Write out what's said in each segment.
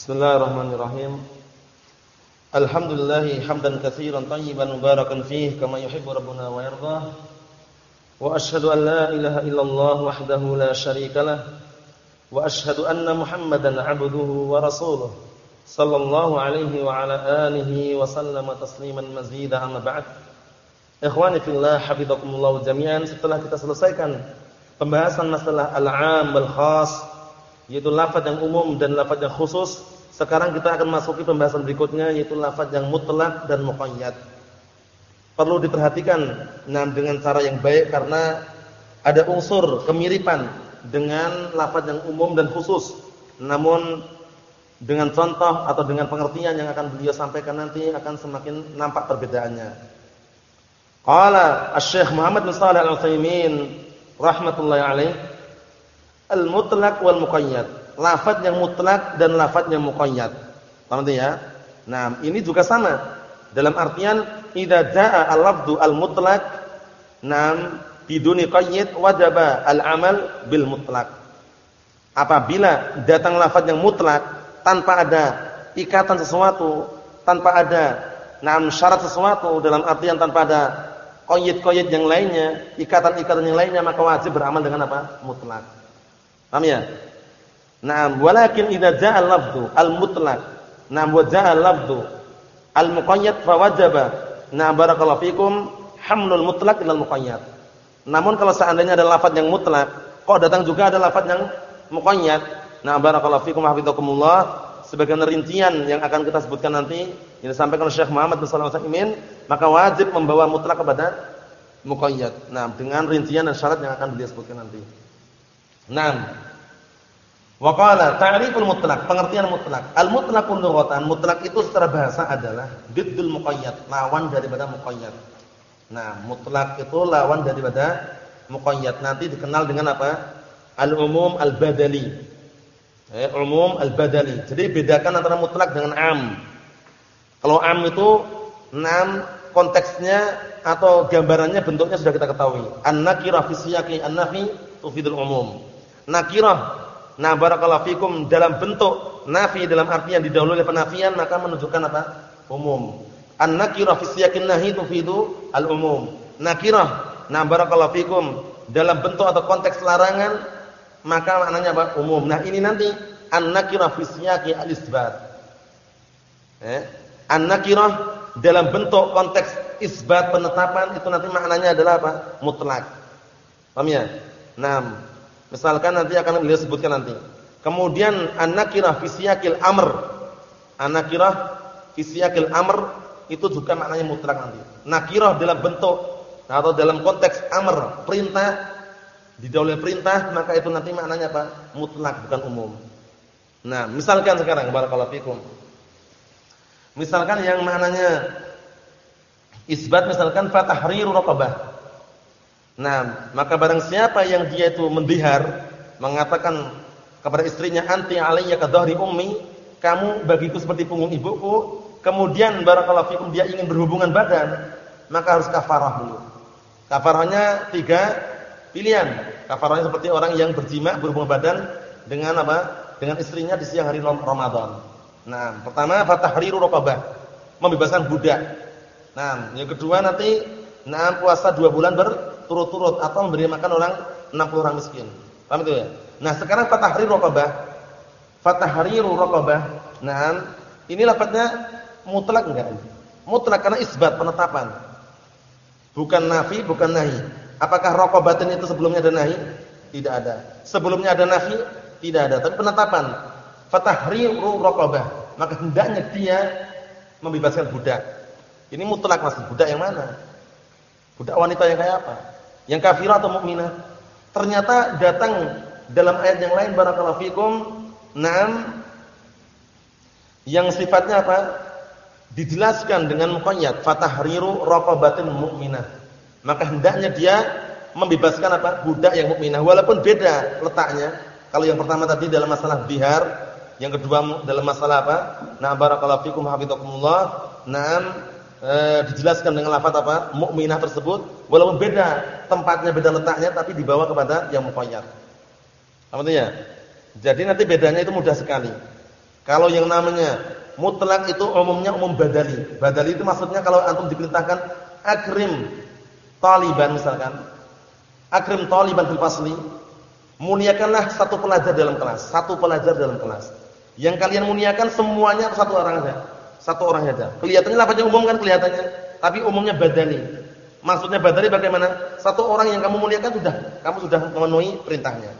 Bismillahirrahmanirrahim. Alhamdulillah hamdan katsiran tayyiban mubarakan fihi kama yuhibbu rabbuna wa yardah. Wa asyhadu an la ilaha illallah wahdahu la syarika lah. Wa asyhadu anna Muhammadan 'abduhu wa rasuluh. Sallallahu alaihi wa ala alihi wa sallama tasliman mazida amma ba'd. Ikhwani fillah hafizakumullah jami'an setelah kita selesaikan pembahasan masalah al-'am wal khas yaitu lafaz yang umum dan lafaz yang khusus. Sekarang kita akan masuki pembahasan berikutnya yaitu lafaz yang mutlak dan muqayyad. Perlu diperhatikan nah, dengan cara yang baik karena ada unsur kemiripan dengan lafaz yang umum dan khusus. Namun dengan contoh atau dengan pengertian yang akan beliau sampaikan nanti akan semakin nampak perbedaannya. Qala Asy-Syaikh Muhammad bin Shalih Al-Utsaimin rahmatullahi alaih al-mutlaq wal muqayyad. Lafaz yang mutlak dan lafaz yang muqayyad. Paham ya? Nah, ini juga sama. Dalam artian idza jaa al-lafdhu al-mutlaq nam biduni qayyid wajaba al-amal bil mutlaq. Apabila datang lafaz yang mutlak tanpa ada ikatan sesuatu, tanpa ada nam syarat sesuatu dalam artian tanpa ada qayyid-qayyid yang lainnya, ikatan-ikatan yang lainnya maka wajib beramal dengan apa? Mutlak. Paham ya? Naam, walakin idza ja'a al-lafdhu al-mutlaq, naam wa ja'a al-lafdhu al-muqayyad fa wajaba. Na barakallahu fikum hamlul mutlaq ila al-muqayyad. Namun kalau seandainya ada lafaz yang mutlak, kok datang juga ada lafaz yang muqayyad. Na barakallahu fikum hafizakumullah sebagian rincian yang akan kita sebutkan nanti yang disampaikan oleh Syekh Muhammad bin Shalih Al-Utsaimin, maka wajib membawa mutlak kepada muqayyad. Nah, dengan rincian dan syarat yang akan beliau sebutkan nanti. Naam. Wa qala ta'riful mutlaq, pengertian mutlak. Al mutlaqul lughatan, mutlak itu secara bahasa adalah diddul muqayyad, lawan daripada muqayyad. Nah, mutlak itu lawan daripada muqayyad. Nanti dikenal dengan apa? Al umum al badali. Eh, umum al badali. Jadi bedakan antara mutlak dengan am. Kalau am itu enam konteksnya atau gambarannya bentuknya sudah kita ketahui. An-nakirah fi siyaqi an-nafi tufidul umum nakirah. Nah, barakallahu fikum dalam bentuk nafi dalam artian didahului oleh penafian maka menunjukkan apa? Umum. An-nakirah fi siyaqin nahi tufidu al-umum. Nakirah. Nah, barakallahu fikum dalam bentuk atau konteks larangan maka maknanya apa? Umum. Nah, ini nanti an-nakirah fi al-isbat. Eh? An-nakirah dalam bentuk konteks isbat penetapan itu nanti maknanya adalah apa? Mutlak. Paham ya? Nah, Misalkan nanti akan beliau sebutkan nanti. Kemudian fi siyaqil amr. Fi siyaqil amr itu juga maknanya mutlak nanti. Nakirah dalam bentuk atau dalam konteks amr, perintah didahului perintah, maka itu nanti maknanya apa? Mutlak bukan umum. Nah, misalkan sekarang barakallahu fikum. Misalkan yang maknanya isbat misalkan fatahriru raqabah. Nah, maka barang siapa yang dia itu mendihar, mengatakan kepada istrinya anti alayya ka dhahri ummi, kamu bagiku seperti punggung ibuku, kemudian barakallahu fikum dia ingin berhubungan badan, maka harus kafarah dulu. Kafarahnya tiga pilihan. Kafarahnya seperti orang yang berjima berhubungan badan dengan apa? Dengan istrinya di siang hari Ramadan. Nah, pertama fatahriru raqabah, membebaskan budak. Nah, yang kedua nanti nah puasa dua bulan ber turut-turut atau memberi makan orang 60 orang miskin. Paham itu ya? Nah, sekarang fatahriru raqabah. Fatahriru raqabah. Nah, ini lafadznya mutlak enggak? Mutlak karena isbat penetapan. Bukan nafi, bukan nahi. Apakah raqabatin itu sebelumnya ada nahi? Tidak ada. Sebelumnya ada nafi? Tidak ada. Tapi penetapan fatahriru raqabah. Maka hendaknya dia membebaskan budak. Ini mutlak masih budak yang mana? Budak wanita yang kayak apa? Yang kafirah atau mukminah? Ternyata datang dalam ayat yang lain barakallahu fikum, na'am yang sifatnya apa? Dijelaskan dengan muqayyad, fatahriru raqabatin mukminah. Maka hendaknya dia membebaskan apa? budak yang mukminah walaupun beda letaknya. Kalau yang pertama tadi dalam masalah bihar, yang kedua dalam masalah apa? Nah barakallahu fikum hafizakumullah. Naam e, dijelaskan dengan lafaz apa? mukminah tersebut walaupun beda tempatnya beda letaknya tapi dibawa kepada yang muqayyad. Apa artinya? Jadi nanti bedanya itu mudah sekali. Kalau yang namanya mutlak itu umumnya umum badali. Badali itu maksudnya kalau antum diperintahkan akrim taliban misalkan. Akrim taliban fil fasli. Muliakanlah satu pelajar dalam kelas, satu pelajar dalam kelas. Yang kalian muliakan semuanya satu orang saja. Satu orang saja. Kelihatannya lafaznya umum kan kelihatannya, tapi umumnya badali. Maksudnya badali bagaimana? Satu orang yang kamu muliakan sudah, kamu sudah memenuhi perintahnya.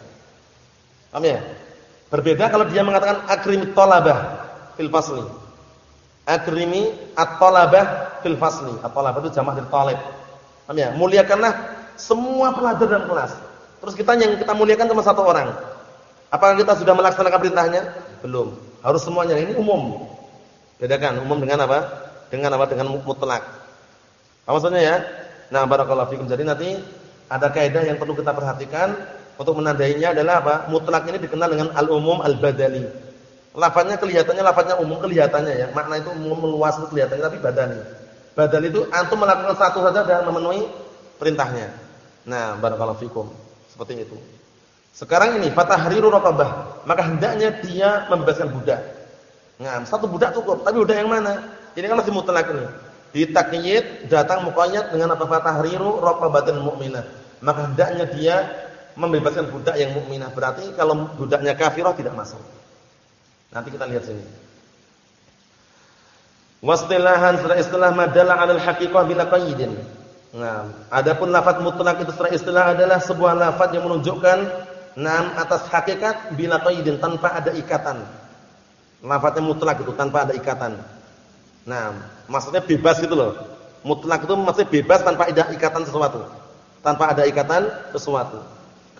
Paham ya? Berbeda kalau dia mengatakan akrim talabah fil fasli. Akrimi at-talabah fil fasli. At-talabah itu jamaah dari talib. Paham ya? Muliakanlah semua pelajar dalam kelas. Terus kita yang kita muliakan cuma satu orang. Apakah kita sudah melaksanakan perintahnya? Belum. Harus semuanya. Ini umum. Bedakan umum dengan apa? Dengan apa? Dengan mutlak. Apa maksudnya ya? Nah, barakallahu fikum. Jadi nanti ada kaidah yang perlu kita perhatikan untuk menandainya adalah apa? Mutlak ini dikenal dengan al-umum al-badali. Lafaznya kelihatannya lafaznya umum kelihatannya ya. Makna itu umum meluas itu kelihatannya tapi badani. Badani itu antum melakukan satu saja dan memenuhi perintahnya. Nah, barakallahu fikum. Seperti itu. Sekarang ini fatahriru raqabah, maka hendaknya dia membebaskan budak. Nah, satu budak cukup, tapi budak yang mana? Ini kan masih mutlak ini. Ditakyid datang muqayyad dengan apa fatahriru raqabatin mu'minah. Maka hendaknya dia membebaskan budak yang mukminah. Berarti kalau budaknya kafirah tidak masuk. Nanti kita lihat sini. Wastilahan setelah istilah madalla 'alal haqiqah bila qayyidin. Nah, adapun lafaz mutlak itu secara istilah adalah sebuah lafaz yang menunjukkan nam atas hakikat bila qayyidin tanpa ada ikatan. Lafaznya mutlak itu tanpa ada ikatan. Nah, maksudnya bebas gitu loh. Mutlak itu maksudnya bebas tanpa ada ikatan sesuatu. Tanpa ada ikatan sesuatu.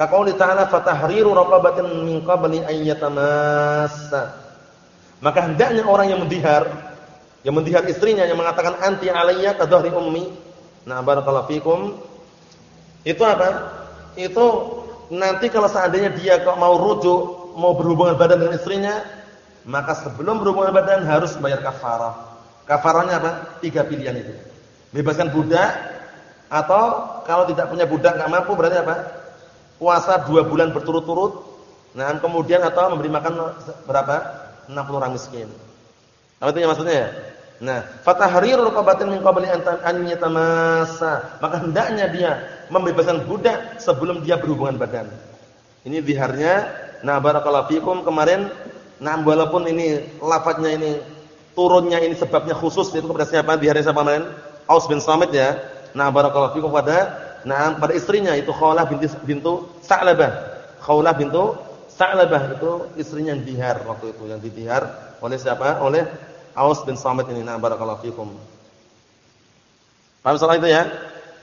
Kaqouli ta'ala fatahriru raqabatin min qabli an yatamassa. Maka hendaknya orang yang mendihar, yang mendihar istrinya yang mengatakan anti alayya ka dhahri ummi. Nah, barakallahu fikum. Itu apa? Itu nanti kalau seandainya dia kok mau rujuk, mau berhubungan badan dengan istrinya, maka sebelum berhubungan badan harus bayar kafarah. Kafarahnya apa? Tiga pilihan itu. Bebaskan budak atau kalau tidak punya budak nggak mampu berarti apa? Puasa dua bulan berturut-turut. Nah, kemudian atau memberi makan berapa? 60 orang miskin. Apa itu maksudnya ya? Nah, fatahriru raqabatin min qabli an yatamassa. Maka hendaknya dia membebaskan budak sebelum dia berhubungan badan. Ini biharnya. Nah, barakallahu fikum kemarin nah walaupun ini lafadznya ini turunnya ini sebabnya khusus itu kepada siapa? Di hari siapa kemarin? Aus bin Samit ya. Nah, barakallahu fikum pada nah pada istrinya itu Khawlah binti bintu Sa'labah. Khawlah bintu Sa'labah itu istrinya yang dihar waktu itu yang didihar oleh siapa? Oleh Aus bin Samit ini. Nah, barakallahu fikum. Paham soal itu ya?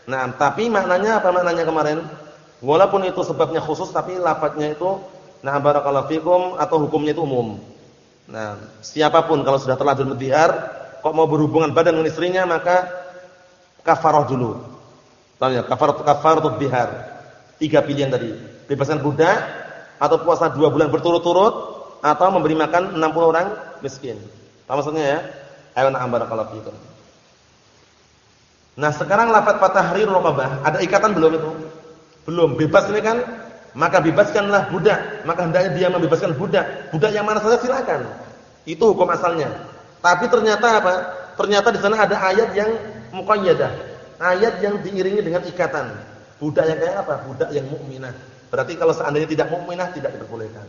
Nah, tapi maknanya apa maknanya kemarin? Walaupun itu sebabnya khusus tapi lafadznya itu nah barakallahu fikum atau hukumnya itu umum. Nah, siapa pun kalau sudah terlanjur mendihar, kok mau berhubungan badan dengan istrinya, maka kafarah dulu. Paham ya? Kafarah kafaratud dihar. Tiga pilihan tadi. Bebaskan budak atau puasa dua bulan berturut-turut atau memberi makan 60 orang miskin. Paham maksudnya ya? Ayo na'am barakallahu fikum. Nah, sekarang lafaz fatahrir raqabah, ada ikatan belum itu? Belum. Bebas ini kan maka bebaskanlah budak, maka hendaknya dia membebaskan budak. Budak yang mana saja silakan. Itu hukum asalnya. Tapi ternyata apa? Ternyata di sana ada ayat yang muqayyadah. Ayat yang diiringi dengan ikatan. Budak yang kayak apa? Budak yang mukminah. Berarti kalau seandainya tidak mukminah tidak diperbolehkan.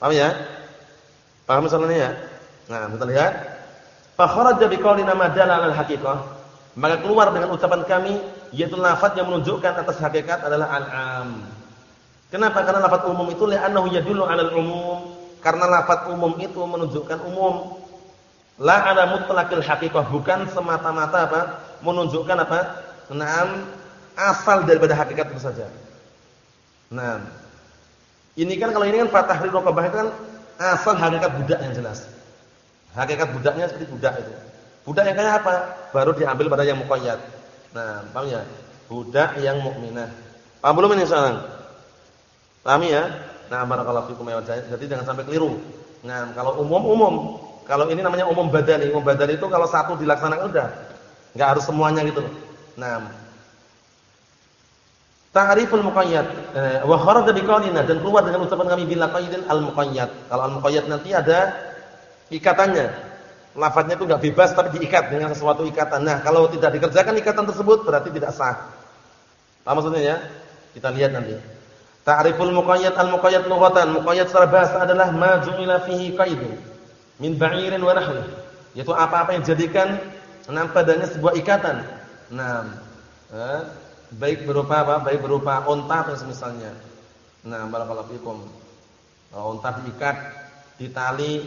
Paham ya? Paham misalnya ya? Nah, kita lihat. Fa kharaja biqaulina madalla 'alal haqiqah. Maka keluar dengan ucapan kami yaitu lafaz yang menunjukkan atas hakikat adalah al-am. Kenapa? Karena lafaz umum itu li'annahu yadullu 'alal umum. Karena lafaz umum itu menunjukkan umum. La 'ala mutlaqil haqiqah, bukan semata-mata apa? Menunjukkan apa? Naam asal daripada hakikat itu saja. Nah, ini kan kalau ini kan fatahrir raqabah itu kan asal hakikat budak yang jelas. Hakikat budaknya seperti budak itu. Budak yang kayak apa? Baru diambil pada yang muqayyad. Nah, paham ya? Budak yang mukminah. Paham belum ini sekarang? Paham ya? Nah, barakallahu fikum ya Jadi jangan sampai keliru. Nah, kalau umum-umum, kalau ini namanya umum badani. Umum badani itu kalau satu dilaksanakan udah. Enggak harus semuanya gitu Nah. Ta'riful muqayyad eh, wa kharaja biqaulina dan keluar dengan ucapan kami bila qaidin al muqayyad. Kalau al muqayyad nanti ada ikatannya. Lafadznya itu enggak bebas tapi diikat dengan sesuatu ikatan. Nah, kalau tidak dikerjakan ikatan tersebut berarti tidak sah. Apa maksudnya ya? Kita lihat nanti. Ta'riful muqayyad al muqayyad lughatan. Muqayyad secara bahasa adalah ma ju'ila fihi qaidun min ba'irin wa nahwi. Yaitu apa-apa yang jadikan enam padanya sebuah ikatan. Nah, eh, baik berupa apa? Baik berupa unta atau semisalnya. Nah, barakallahu fikum. Unta diikat di tali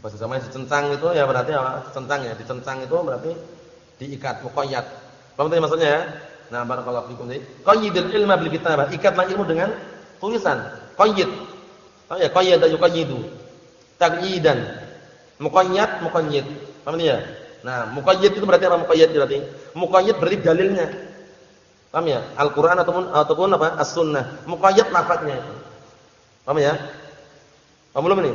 bahasa namanya dicencang itu ya berarti apa? Dicencang ya, dicencang itu berarti diikat muqayyad. Paham tadi maksudnya ya? Nah, barakallahu fikum. Qayyidul ilma bil kitabah. Ikatlah ilmu dengan tulisan. Qayyid. Oh ya, qayyada yuqayyidu. Taqyidan. Muqayyad, muqayyid. Paham ya? Nah, muqayyid itu berarti apa muqayyid berarti? Muqayyid berarti dalilnya. Paham ya? Al-Qur'an ataupun ataupun apa? As-Sunnah. Muqayyad lafadznya itu. Paham ya? Paham belum ini?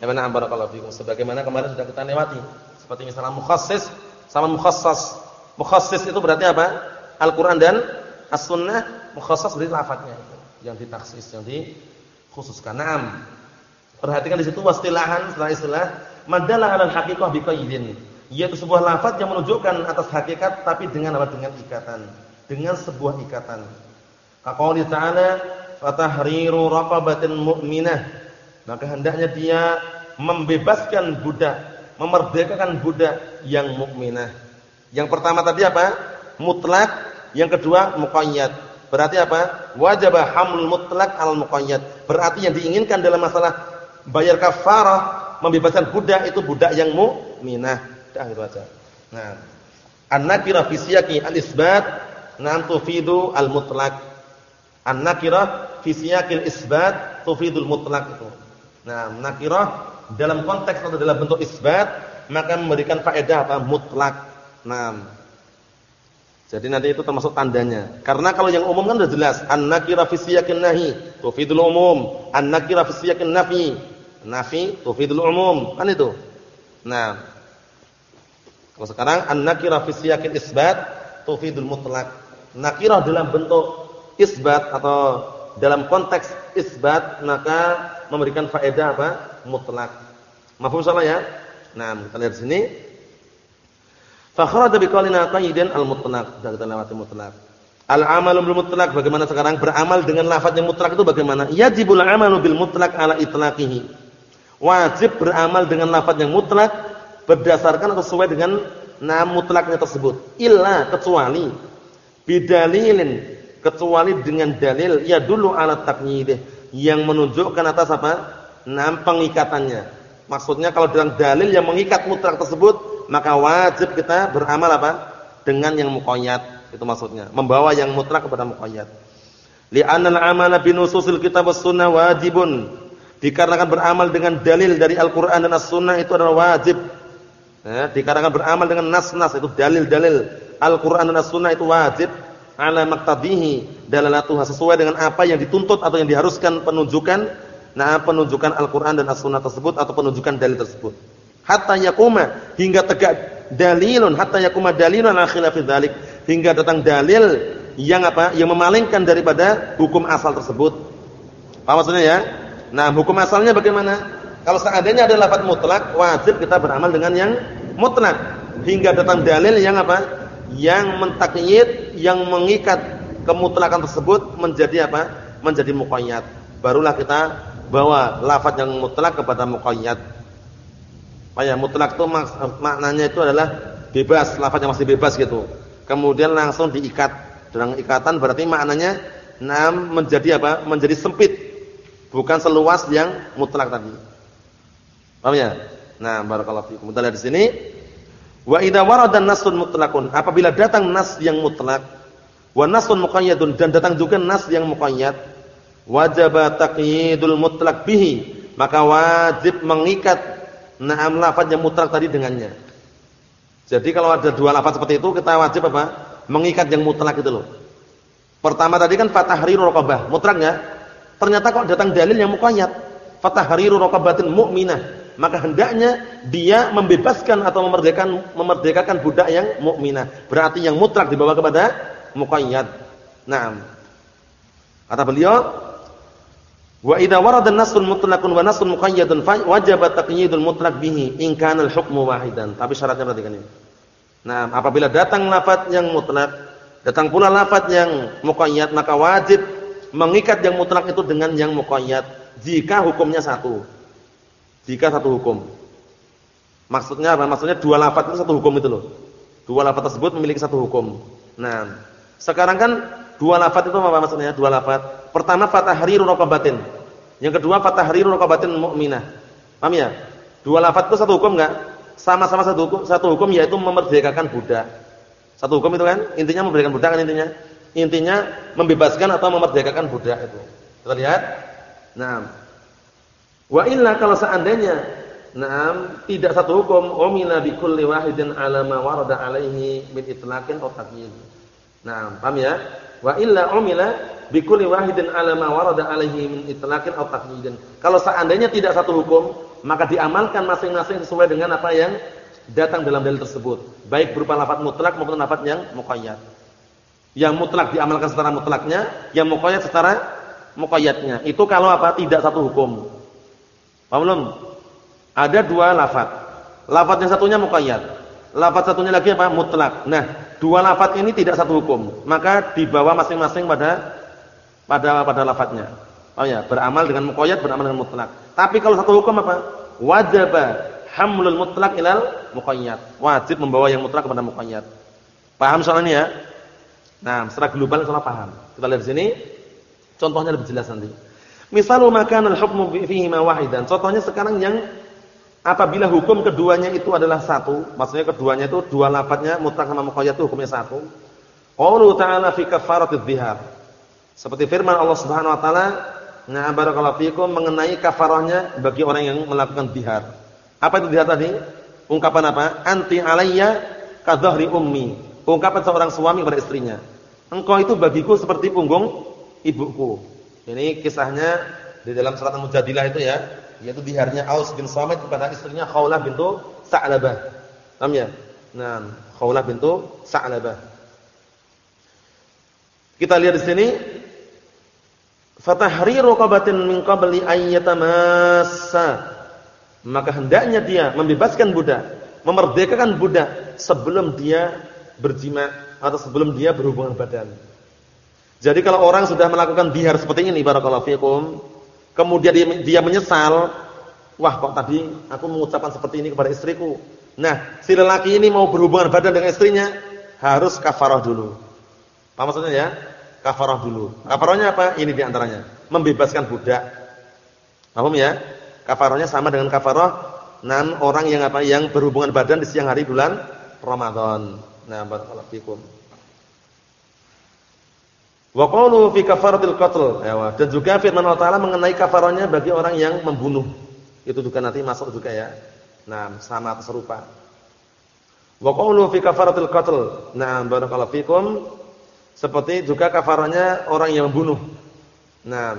Ya benar barakallahu fikum. Sebagaimana kemarin sudah kita lewati. Seperti misalnya mukhassis sama mukhassas. Mukhassis itu berarti apa? Al-Qur'an dan As-Sunnah. Mukhassas berarti lafadznya itu. Yang ditaksis, yang dikhususkan. Naam. Perhatikan di situ wastilahan setelah istilah madalah 'alal haqiqah biqayyidin. Yaitu sebuah lafaz yang menunjukkan atas hakikat tapi dengan apa? Dengan ikatan dengan sebuah ikatan. Kaqouli ta'ala fatahriru raqabatin mu'minah. Maka hendaknya dia membebaskan budak, memerdekakan budak yang mukminah. Yang pertama tadi apa? Mutlak, yang kedua muqayyad. Berarti apa? Wajib hamlul mutlak al muqayyad. Berarti yang diinginkan dalam masalah bayar kafarah, membebaskan budak itu budak yang mukminah. Dah itu aja. Nah, an-nakira fi siyaqi al-isbat Nam tufidu al-mutlaq. An-nakirah fi siyaqil isbat tufidul mutlaq itu. Nah, nakirah dalam konteks atau dalam bentuk isbat maka memberikan faedah apa? Mutlak. Nah. Jadi nanti itu termasuk tandanya. Karena kalau yang umum kan sudah jelas, an-nakirah fi siyaqin nahi tufidul umum, an-nakirah fi siyaqin nafi nafi tufidul umum. Kan itu. Nah. Kalau sekarang an-nakirah fi siyaqil isbat tufidul mutlaq nakirah dalam bentuk isbat atau dalam konteks isbat maka memberikan faedah apa? mutlak. Mafhum salah ya? Nah, kita lihat sini. Fa kharaja biqaulina qayyidan al-mutlaq. Sudah kita lewati mutlak. Al-amalu bil mutlaq bagaimana sekarang beramal dengan lafaz yang mutlak itu bagaimana? Yajibul amalu bil mutlaq ala itlaqihi. Wajib beramal dengan lafaz yang mutlak berdasarkan atau sesuai dengan nama mutlaknya tersebut. Illa kecuali bidalilin kecuali dengan dalil ya dulu alat takyidih yang menunjukkan atas apa? Nam pengikatannya. Maksudnya kalau dalam dalil yang mengikat mutlak tersebut, maka wajib kita beramal apa? Dengan yang muqayyad. Itu maksudnya. Membawa yang mutlak kepada muqayyad. Li'anna al-amala binususil kitab was sunnah wajibun. Dikarenakan beramal dengan dalil dari Al-Qur'an dan As-Sunnah itu adalah wajib. Ya, dikarenakan beramal dengan nas-nas itu dalil-dalil Al-Qur'an dan As-Sunnah itu wajib ala maqtadihi dalalatuha sesuai dengan apa yang dituntut atau yang diharuskan penunjukan nah penunjukan Al-Qur'an dan As-Sunnah tersebut atau penunjukan dalil tersebut. Hatta yakuma hingga tegak dalilun hatta yakuma dalilun ala khilafi dzalik hingga datang dalil yang apa? yang memalingkan daripada hukum asal tersebut. Apa maksudnya ya? Nah, hukum asalnya bagaimana? Kalau seandainya ada lafaz mutlak, wajib kita beramal dengan yang mutlak hingga datang dalil yang apa? yang mentakyid, yang mengikat kemutlakan tersebut menjadi apa? Menjadi muqayyad. Barulah kita bawa lafaz yang mutlak kepada muqayyad. Ya mutlak itu mak maknanya itu adalah bebas, lafaz yang masih bebas gitu. Kemudian langsung diikat. Dengan ikatan berarti maknanya nam menjadi apa? Menjadi sempit. Bukan seluas yang mutlak tadi. Paham ya? Nah, barakallahu fiikum. Kita lihat di sini Wa idza warada nasun mutlaqun, apabila datang nas yang mutlak, wa nasun muqayyadun dan datang juga nas yang muqayyad, wajib taqyidul mutlaq bihi, maka wajib mengikat na'am lafaz yang mutlak tadi dengannya. Jadi kalau ada dua lafaz seperti itu kita wajib apa? Mengikat yang mutlak itu loh. Pertama tadi kan fatahriru raqabah, mutlak? Ternyata kok datang dalil yang muqayyad. Fatahriru raqabatin mu'minah maka hendaknya dia membebaskan atau memerdekakan memerdekakan budak yang mukminah. Berarti yang mutlak dibawa kepada muqayyad. Naam. Kata beliau, wa idza warada an-nassul mutlaqun wa nassul muqayyadun wajib taqyidul mutlaq bihi in kana al-hukmu wahidan. Tapi syaratnya perhatikan ini. Nah, apabila datang lafaz yang mutlak, datang pula lafaz yang muqayyad, maka wajib mengikat yang mutlak itu dengan yang muqayyad jika hukumnya satu. Jika satu hukum. Maksudnya apa? Maksudnya dua lafaz itu satu hukum itu loh. Dua lafaz tersebut memiliki satu hukum. Nah, sekarang kan Dua lafaz itu apa maksudnya? Dua lafaz. Pertama fatahriru raqabatin. Yang kedua fatahriru raqabatin mukminah. Paham ya? Dua lafaz itu satu hukum enggak? Sama-sama satu hukum, satu hukum yaitu memerdekakan budak. Satu hukum itu kan intinya memerdekakan budak kan intinya. Intinya membebaskan atau memerdekakan budak itu. Kita lihat. Nah. Wa illa kalau seandainya Naam, tidak satu hukum umila bi kulli wahidin ala ma warada alaihi min itlaqin aw taqyid. Nah, paham ya? Wa illa umila bi kulli wahidin ala ma warada alaihi min itlaqin aw taqyidin. Kalau seandainya tidak satu hukum, maka diamalkan masing-masing sesuai dengan apa yang datang dalam dalil tersebut, baik berupa lafaz mutlak maupun lafaz yang muqayyad. Yang mutlak diamalkan secara mutlaknya, yang muqayyad secara muqayyadnya. Itu kalau apa? Tidak satu hukum. Paham belum? Ada dua lafaz. Lafaz yang satunya muqayyad. Lafaz satunya lagi apa? Mutlak. Nah, dua lafaz ini tidak satu hukum, maka dibawa masing-masing pada pada pada lafadznya. Oh ya, beramal dengan muqayyad, beramal dengan mutlak. Tapi kalau satu hukum apa? Wajib hamlul mutlak ilal muqayyad. Wajib membawa yang mutlak kepada muqayyad. Paham soal ini ya? Nah, secara global soal paham. Kita lihat di sini contohnya lebih jelas nanti. Misalnya makan al-hukmu fihi ma wahidan. Contohnya sekarang yang Apabila hukum keduanya itu adalah satu, maksudnya keduanya itu dua lafadznya mutlak sama muqayyad itu hukumnya satu. Qaulu ta'ala fi kafaratidz dzihar. Seperti firman Allah Subhanahu wa taala, "Na barakallahu fikum" mengenai kafarahnya bagi orang yang melakukan dzihar. Apa itu dzihar tadi? Ungkapan apa? Anti alayya kadhahri ummi. Ungkapan seorang suami pada istrinya. Engkau itu bagiku seperti punggung ibuku. Ini kisahnya di dalam surat Al-Mujadilah itu ya yaitu biharnya Aus bin Samit kepada istrinya Khawlah bintu Sa'labah. Paham ya? Nah, Khawlah bintu Sa'labah. Kita lihat di sini fatahriru qabatin min qabli ayyatamassa. Maka hendaknya dia membebaskan budak, memerdekakan budak sebelum dia berjima atau sebelum dia berhubungan badan. Jadi kalau orang sudah melakukan bihar seperti ini barakallahu fikum, kemudian dia, dia menyesal, wah kok tadi aku mengucapkan seperti ini kepada istriku. Nah, si lelaki ini mau berhubungan badan dengan istrinya, harus kafarah dulu. Apa maksudnya ya? Kafarah dulu. Kafarahnya apa? Ini di antaranya. Membebaskan budak. Paham ya? Kafarahnya sama dengan kafarah nan orang yang apa? Yang berhubungan badan di siang hari bulan Ramadan. Nah, barakallahu fikum. Wa qalu fi kafaratil qatl. Dan juga firman Allah Taala mengenai kafarahnya bagi orang yang membunuh. Itu juga nanti masuk juga ya. Nah, sama atau serupa. Wa qalu fi kafaratil qatl. Nah, barakallahu fikum. Seperti juga kafarahnya orang yang membunuh. Nah,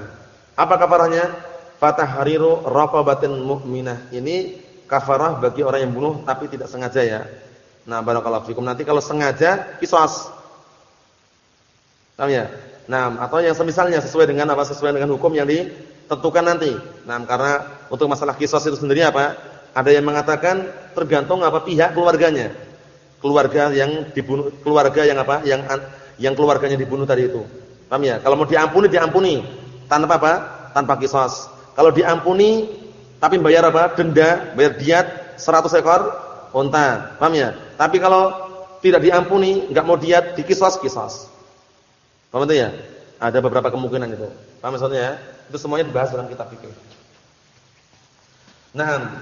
apa kafarahnya? Fatahriru raqabatin mu'minah. Ini kafarah bagi orang yang bunuh tapi tidak sengaja ya. Nah, barakallahu fikum. Nanti kalau sengaja qisas. Paham ya? Nah, atau yang semisalnya sesuai dengan apa? Sesuai dengan hukum yang ditentukan nanti. Nah, karena untuk masalah kisos itu sendiri apa? Ada yang mengatakan tergantung apa pihak keluarganya. Keluarga yang dibunuh, keluarga yang apa? Yang yang keluarganya dibunuh tadi itu. Paham ya? Kalau mau diampuni diampuni tanpa apa? Tanpa kisos. Kalau diampuni tapi bayar apa? Denda, bayar diat 100 ekor unta. Paham ya? Tapi kalau tidak diampuni, enggak mau diat, dikisos kisos. Paham itu ya? Ada beberapa kemungkinan itu. Paham maksudnya ya? Itu semuanya dibahas dalam kitab fikih. Nah,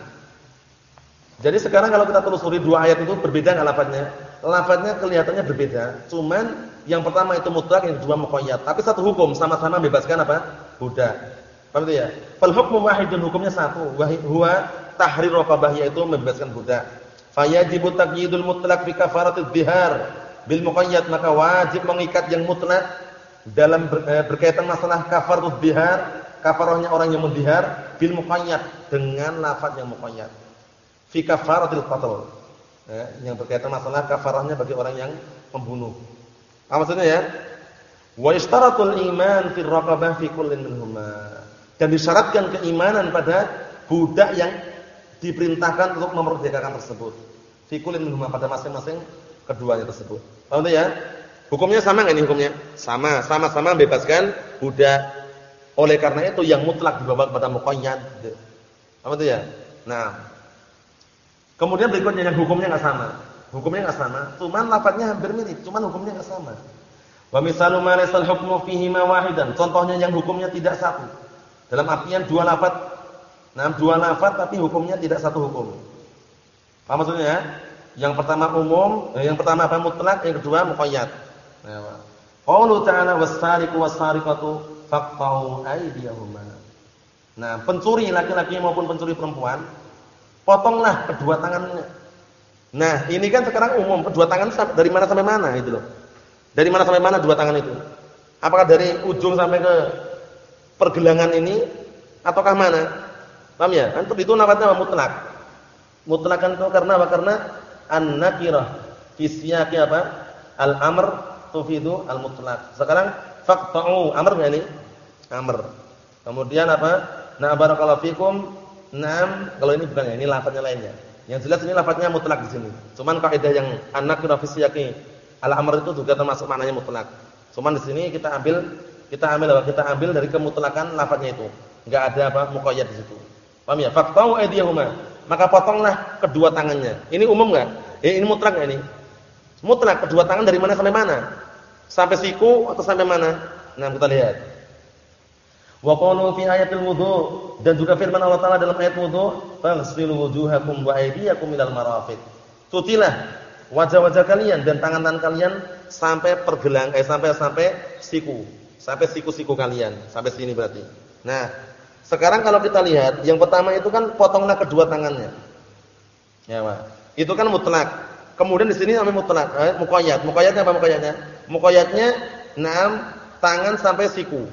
jadi sekarang kalau kita telusuri dua ayat itu berbeda enggak lafadznya? Lafadznya kelihatannya berbeda. Cuman yang pertama itu mutlak, yang kedua muqayyad. Tapi satu hukum, sama-sama bebaskan apa? Budak. Paham itu ya? Fal hukmu wahidun, hukumnya satu. Huwa tahrir raqabah yaitu membebaskan budak. Fayajibu taqyidul mutlaq fi kafaratidz dzihar bil muqayyad maka wajib mengikat yang mutlak dalam ber, eh, berkaitan masalah kafarud bihar, kafarahnya orang yang mendihar bil muqayyad dengan lafaz yang muqayyad. Fi kafaratil qatl. Eh, yang berkaitan masalah kafarahnya bagi orang yang membunuh. Apa maksudnya ya? Wa ishtaratul iman fi raqabah fi kullin minhuma. Dan disyaratkan keimanan pada budak yang diperintahkan untuk memerdekakan tersebut. Fi kullin minhuma pada masing-masing keduanya tersebut. Paham ya? Hukumnya sama enggak ini hukumnya? Sama, sama-sama bebaskan budak. Oleh karena itu yang mutlak dibawa kepada muqayyad. Paham ya? Nah, kemudian berikutnya yang hukumnya enggak sama. Hukumnya enggak sama, cuman lafadznya hampir mirip, cuman hukumnya enggak sama. Wa misalu ma laysal hukmu fihi. Contohnya yang hukumnya tidak satu. Dalam artian dua lafaz. Nah, dua lafaz tapi hukumnya tidak satu hukum. Apa maksudnya ya? Yang pertama umum, eh, yang pertama apa mutlak, yang kedua muqayyad. Nah, ta'ala was-sariqu was-sariqatu faqta'u aydiyahuma. Nah, pencuri laki-laki maupun pencuri perempuan, potonglah kedua tangannya. Nah, ini kan sekarang umum, kedua tangan dari mana sampai mana itu loh. Dari mana sampai mana dua tangan itu? Apakah dari ujung sampai ke pergelangan ini ataukah mana? Paham ya? Kan itu namanya mutlak. Mutlak kan itu karena apa? Karena an-nakirah fi siyaqi apa? Al-amr tufidu al-mutlak. Sekarang faqta'u amr enggak ini? Amr. Kemudian apa? Na barakallahu fikum. Naam, kalau ini bukan ya, ini lafaznya lainnya. Yang jelas ini lafaznya mutlak di sini. Cuman kaidah yang an-nakirah fi siyaqi Al-amr itu juga termasuk maknanya mutlak. Cuman di sini kita ambil kita ambil apa? Kita ambil dari kemutlakan lafadznya itu. Enggak ada apa muqayyad di situ. Paham ya? Faqtau aydiyahuma. Maka potonglah kedua tangannya. Ini umum enggak? Eh, ini mutlak enggak ini? Mutlak kedua tangan dari mana sampai mana? Sampai siku atau sampai mana? Nah, kita lihat. Wa qalu fi ayatil wudu dan juga firman Allah Taala dalam ayat wudu, "Faghsilu wujuhakum wa aydiyakum ilal marafiq." Cutilah wajah-wajah kalian dan tangan-tangan kalian sampai pergelang eh sampai sampai siku, sampai siku-siku kalian, sampai sini berarti. Nah, sekarang kalau kita lihat, yang pertama itu kan potonglah kedua tangannya. Ya, Pak. Itu kan mutlak. Kemudian di sini namanya mutlak, eh. Muqayyadnya apa muqayyadnya? Muqayyadnya enam tangan sampai siku.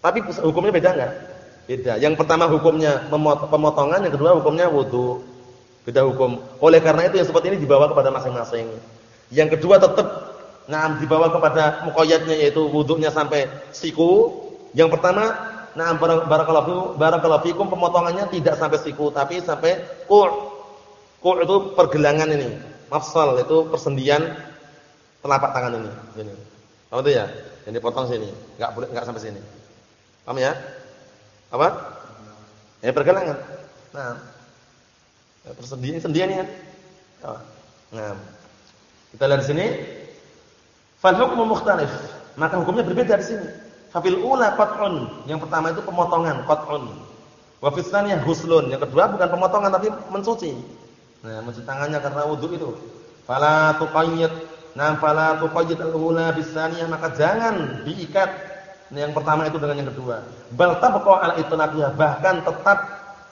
Tapi hukumnya beda enggak? Beda. Yang pertama hukumnya pemotongan, yang kedua hukumnya wudu. Beda hukum. Oleh karena itu yang seperti ini dibawa kepada masing-masing. Yang kedua tetap nah dibawa kepada muqayyadnya yaitu wudhunya sampai siku. Yang pertama, nah barakallahu barakallahu fikum pemotongannya tidak sampai siku tapi sampai ku'. Ku' itu pergelangan ini. Mafsal itu persendian telapak tangan ini. Ini. Paham itu ya? Ini potong sini, enggak boleh enggak sampai sini. Paham ya? Apa? Ya pergelangan. Nah, Persendian sendian ya. Nah. Kita lihat di sini. Fal hukmu. Maka hukumnya berbeda di sini. Fafil ula qat'un. Yang pertama itu pemotongan, qat'un. Wa huslun. Yang kedua bukan pemotongan tapi mencuci. Nah, mencuci tangannya karena wudu itu. Fala tuqayyid. Nah, fala tuqayyid al-ula bis maka jangan diikat nah, yang pertama itu dengan yang kedua. Bal tabqa ala itnaqiyah, bahkan tetap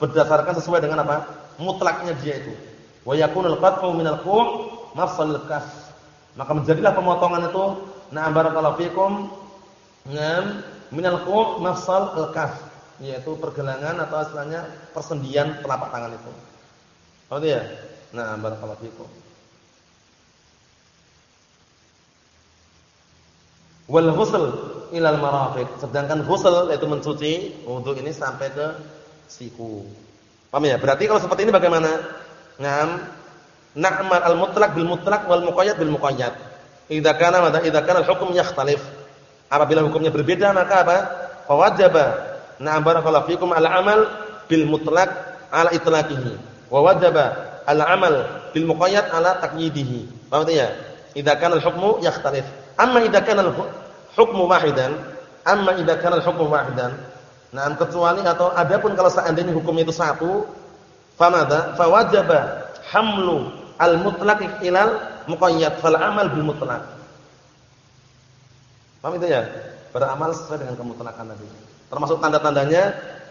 berdasarkan sesuai dengan apa? mutlaknya dia itu. Wa yakunul qat'u minal qu' mafsalil kaf. Maka menjadilah pemotongan itu na'am barakallahu fikum ngam minal qu' mafsal al-kaf, yaitu pergelangan atau istilahnya persendian telapak tangan itu. Paham ya? Na'am barakallahu fikum. Wal ghusl ilal marafiq. Sedangkan ghusl yaitu mencuci untuk ini sampai ke siku. Paham ya? Berarti kalau seperti ini bagaimana? Ngam na'mal al-mutlaq bil mutlaq wal muqayyad bil muqayyad. Idza kana madza idza kana al-hukm yakhtalif. Apabila hukumnya berbeda maka apa? Fa wajaba na'am barakallahu fikum al-amal bil mutlaq ala itlaqihi wa wajaba al-amal bil muqayyad ala taqyidihi. Paham ya? Idza kana al-hukmu yakhtalif. Amma idza kana al-hukmu wahidan, amma idza kana al-hukmu wahidan Nah, kecuali atau adapun kalau seandainya hukumnya itu satu, famada fawajaba hamlu al-mutlaq ilal muqayyad fal amal bil mutlaq. Paham itu ya? Beramal sesuai dengan kemutlakan tadi. Termasuk tanda-tandanya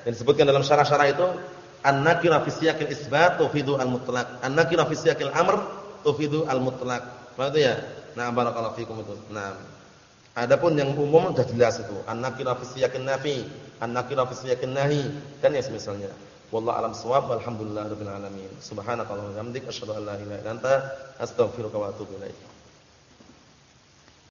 yang disebutkan dalam syarah-syarah itu an-nakira fi siyaqil isbat tufidu al-mutlaq. An-nakira fi siyaqil amr tufidu al-mutlaq. Paham itu ya? Nah, barakallahu fikum itu. Nah, adapun yang umum sudah jelas itu. An-nakira fi siyaqin nafi an-nakira fi siyaqin nahi dan ya semisalnya. Wallahu alam shawab walhamdulillahirabbil alamin. Subhanakallahumma wa bihamdika asyhadu an la ilaha illa anta astaghfiruka wa atubu ilaik.